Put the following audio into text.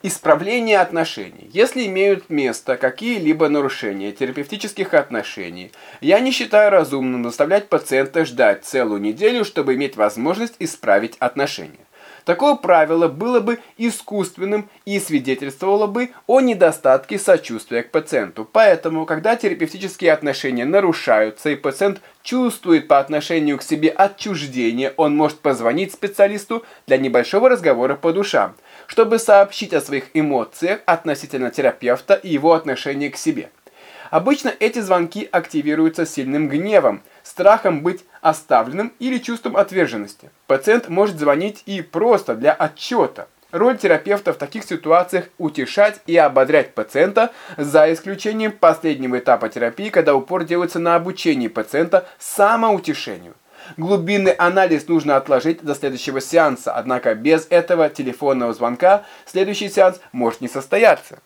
Исправление отношений. Если имеют место какие-либо нарушения терапевтических отношений, я не считаю разумным заставлять пациента ждать целую неделю, чтобы иметь возможность исправить отношения. Такое правило было бы искусственным и свидетельствовало бы о недостатке сочувствия к пациенту. Поэтому, когда терапевтические отношения нарушаются и пациент чувствует по отношению к себе отчуждение, он может позвонить специалисту для небольшого разговора по душам, чтобы сообщить о своих эмоциях относительно терапевта и его отношения к себе. Обычно эти звонки активируются сильным гневом, страхом быть оставленным или чувством отверженности. Пациент может звонить и просто для отчета. Роль терапевта в таких ситуациях – утешать и ободрять пациента, за исключением последнего этапа терапии, когда упор делается на обучении пациента самоутешению. Глубинный анализ нужно отложить до следующего сеанса, однако без этого телефонного звонка следующий сеанс может не состояться.